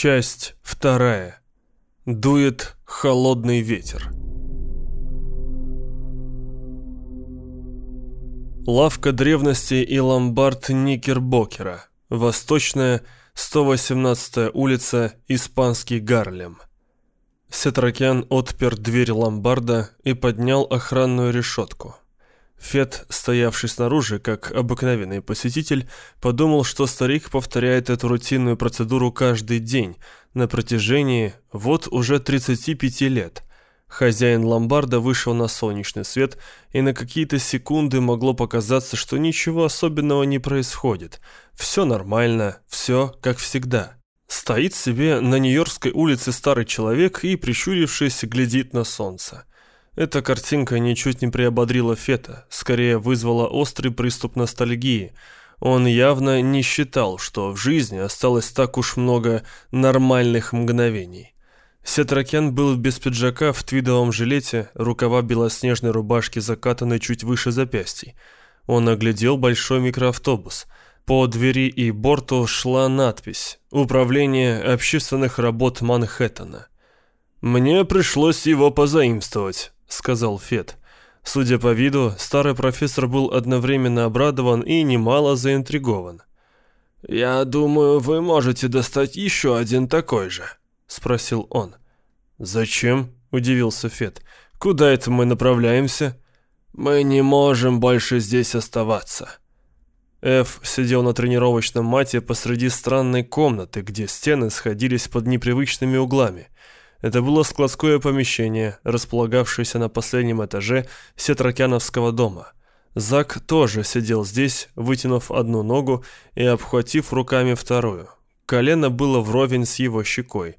Часть вторая. Дует холодный ветер. Лавка древности и ломбард Никербокера. Восточная, 118-я улица, Испанский Гарлем. Сетракян отпер дверь ломбарда и поднял охранную решетку. Фет, стоявший снаружи, как обыкновенный посетитель, подумал, что старик повторяет эту рутинную процедуру каждый день на протяжении вот уже 35 лет. Хозяин ломбарда вышел на солнечный свет, и на какие-то секунды могло показаться, что ничего особенного не происходит. Все нормально, все как всегда. Стоит себе на Нью-Йоркской улице старый человек и, прищурившись, глядит на солнце. Эта картинка ничуть не приободрила Фета, скорее вызвала острый приступ ностальгии. Он явно не считал, что в жизни осталось так уж много нормальных мгновений. Сетракен был без пиджака в твидовом жилете, рукава белоснежной рубашки закатаны чуть выше запястий. Он оглядел большой микроавтобус. По двери и борту шла надпись «Управление общественных работ Манхэттена». «Мне пришлось его позаимствовать», — сказал Фет. Судя по виду, старый профессор был одновременно обрадован и немало заинтригован. «Я думаю, вы можете достать еще один такой же», — спросил он. «Зачем?» — удивился Фет. «Куда это мы направляемся?» «Мы не можем больше здесь оставаться». Эф сидел на тренировочном мате посреди странной комнаты, где стены сходились под непривычными углами — это было складское помещение, располагавшееся на последнем этаже Сетракяновского дома. Зак тоже сидел здесь, вытянув одну ногу и обхватив руками вторую. Колено было вровень с его щекой.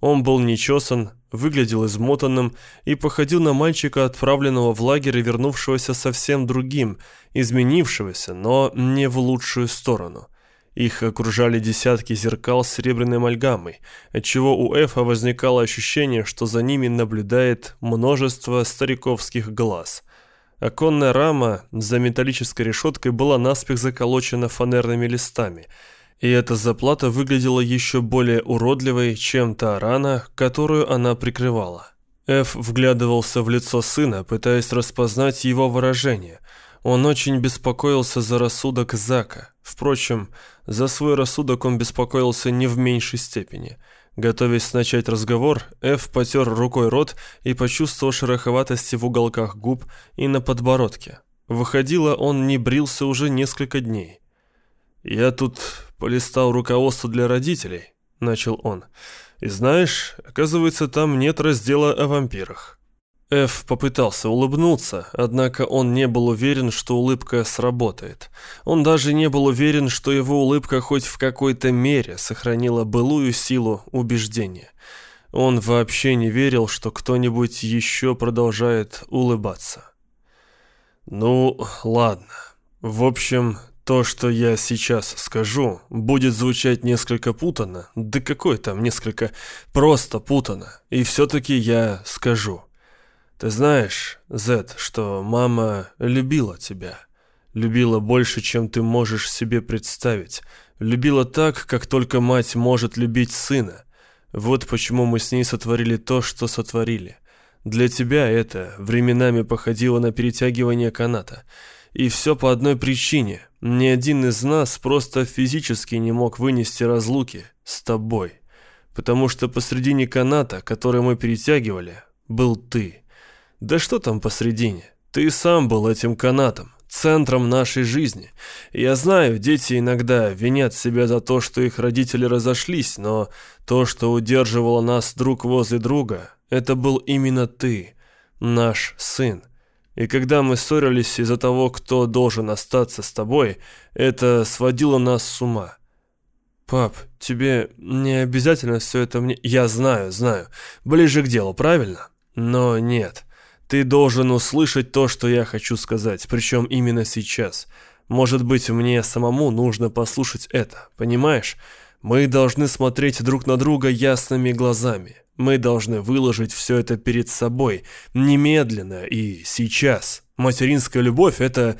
Он был нечесан, выглядел измотанным и походил на мальчика, отправленного в лагерь и вернувшегося совсем другим, изменившегося, но не в лучшую сторону – их окружали десятки зеркал с серебряной амальгамой, отчего у Эфа возникало ощущение, что за ними наблюдает множество стариковских глаз. Оконная рама за металлической решеткой была наспех заколочена фанерными листами, и эта заплата выглядела еще более уродливой, чем та рана, которую она прикрывала. Эф вглядывался в лицо сына, пытаясь распознать его выражение – он очень беспокоился за рассудок Зака. Впрочем, за свой рассудок он беспокоился не в меньшей степени. Готовясь начать разговор, Эф потер рукой рот и почувствовал шероховатости в уголках губ и на подбородке. Выходило, он не брился уже несколько дней. «Я тут полистал руководство для родителей», — начал он. «И знаешь, оказывается, там нет раздела о вампирах». Эф попытался улыбнуться, однако он не был уверен, что улыбка сработает. Он даже не был уверен, что его улыбка хоть в какой-то мере сохранила былую силу убеждения. Он вообще не верил, что кто-нибудь еще продолжает улыбаться. «Ну, ладно. В общем, то, что я сейчас скажу, будет звучать несколько путано. Да какое там несколько? Просто путано. И все-таки я скажу». Ты знаешь, Зет, что мама любила тебя. Любила больше, чем ты можешь себе представить. Любила так, как только мать может любить сына. Вот почему мы с ней сотворили то, что сотворили. Для тебя это временами походило на перетягивание каната. И все по одной причине. Ни один из нас просто физически не мог вынести разлуки с тобой. Потому что посредине каната, который мы перетягивали, был ты. Да что там посредине? Ты сам был этим канатом, центром нашей жизни. Я знаю, дети иногда винят себя за то, что их родители разошлись, но то, что удерживало нас друг возле друга, это был именно ты, наш сын. И когда мы ссорились из-за того, кто должен остаться с тобой, это сводило нас с ума. Пап, тебе не обязательно все это мне... Я знаю, знаю. Ближе к делу, правильно? Но нет. Ты должен услышать то, что я хочу сказать, причем именно сейчас. Может быть, мне самому нужно послушать это, понимаешь? Мы должны смотреть друг на друга ясными глазами. Мы должны выложить все это перед собой, немедленно и сейчас. Материнская любовь — это...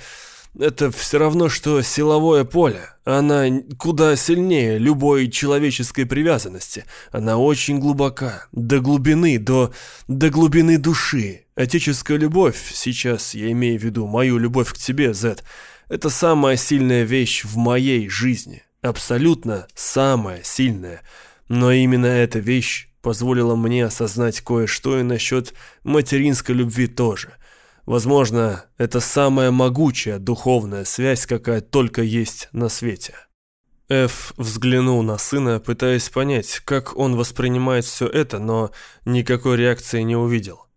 Это все равно, что силовое поле. Она куда сильнее любой человеческой привязанности. Она очень глубока, до глубины, до, до глубины души. Отеческая любовь, сейчас я имею в виду мою любовь к тебе, Зет, это самая сильная вещь в моей жизни. Абсолютно самая сильная. Но именно эта вещь позволила мне осознать кое-что и насчет материнской любви тоже. Возможно, это самая могучая духовная связь, какая только есть на свете. Эф взглянул на сына, пытаясь понять, как он воспринимает все это, но никакой реакции не увидел.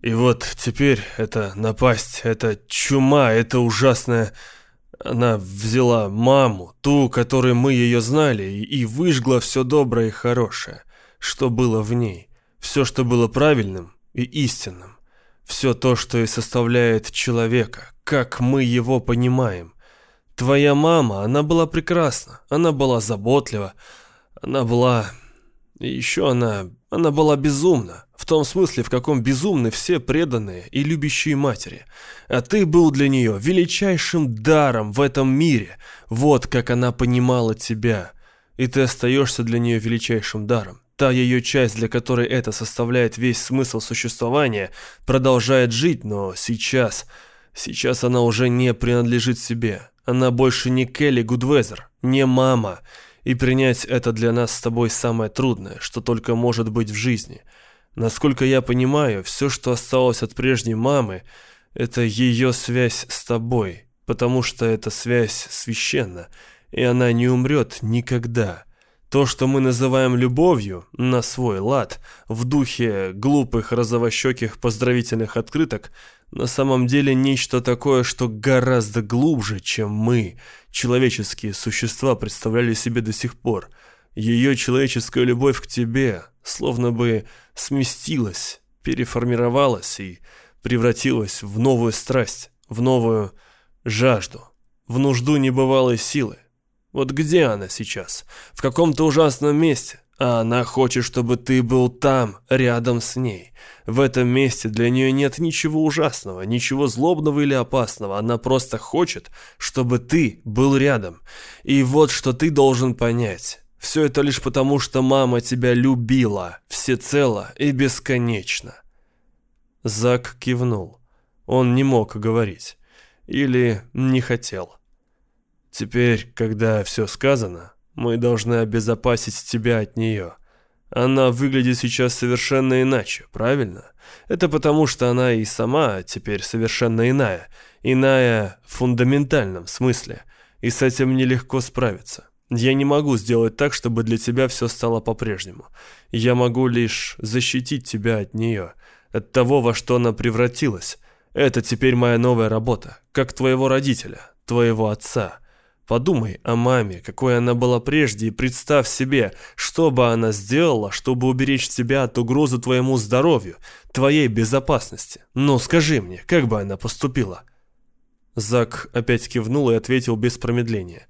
И вот теперь это напасть, это чума, это ужасная... Она взяла маму, ту, которой мы ее знали, и выжгла все доброе и хорошее, что было в ней, все, что было правильным и истинным. Все то, что и составляет человека, как мы его понимаем. Твоя мама, она была прекрасна, она была заботлива, она была... Еще она... Она была безумна, в том смысле, в каком безумны все преданные и любящие матери. А ты был для нее величайшим даром в этом мире. Вот как она понимала тебя. И ты остаешься для нее величайшим даром. Та ее часть, для которой это составляет весь смысл существования, продолжает жить, но сейчас... Сейчас она уже не принадлежит себе. Она больше не Келли Гудвезер, не мама. И принять это для нас с тобой самое трудное, что только может быть в жизни. Насколько я понимаю, все, что осталось от прежней мамы, это ее связь с тобой, потому что эта связь священна, и она не умрет никогда. То, что мы называем любовью, на свой лад, в духе глупых розовощеких поздравительных открыток, на самом деле нечто такое, что гораздо глубже, чем мы, человеческие существа, представляли себе до сих пор. Ее человеческая любовь к тебе словно бы сместилась, переформировалась и превратилась в новую страсть, в новую жажду, в нужду небывалой силы. Вот где она сейчас? В каком-то ужасном месте. А она хочет, чтобы ты был там, рядом с ней. В этом месте для нее нет ничего ужасного, ничего злобного или опасного. Она просто хочет, чтобы ты был рядом. И вот что ты должен понять. Все это лишь потому, что мама тебя любила, всецело и бесконечно. Зак кивнул. Он не мог говорить. Или не хотел. Теперь, когда все сказано, мы должны обезопасить тебя от нее. Она выглядит сейчас совершенно иначе, правильно? Это потому, что она и сама теперь совершенно иная. Иная в фундаментальном смысле. И с этим нелегко справиться. Я не могу сделать так, чтобы для тебя все стало по-прежнему. Я могу лишь защитить тебя от нее, от того, во что она превратилась. Это теперь моя новая работа, как твоего родителя, твоего отца. Подумай о маме, какой она была прежде, и представь себе, что бы она сделала, чтобы уберечь тебя от угрозы твоему здоровью, твоей безопасности. Ну, скажи мне, как бы она поступила?» Зак опять кивнул и ответил без промедления.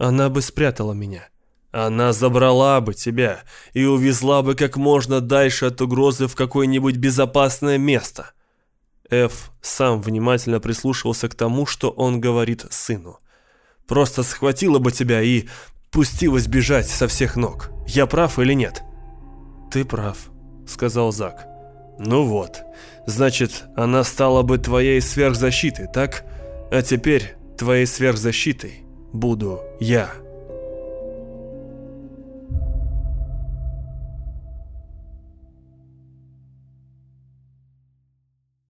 «Она бы спрятала меня». Она забрала бы тебя и увезла бы как можно дальше от угрозы в какое-нибудь безопасное место. Эф сам внимательно прислушивался к тому, что он говорит сыну. Просто схватила бы тебя и пустилась бежать со всех ног. Я прав или нет?» «Ты прав», — сказал Зак. «Ну вот. Значит, она стала бы твоей сверхзащитой, так? А теперь твоей сверхзащитой буду я».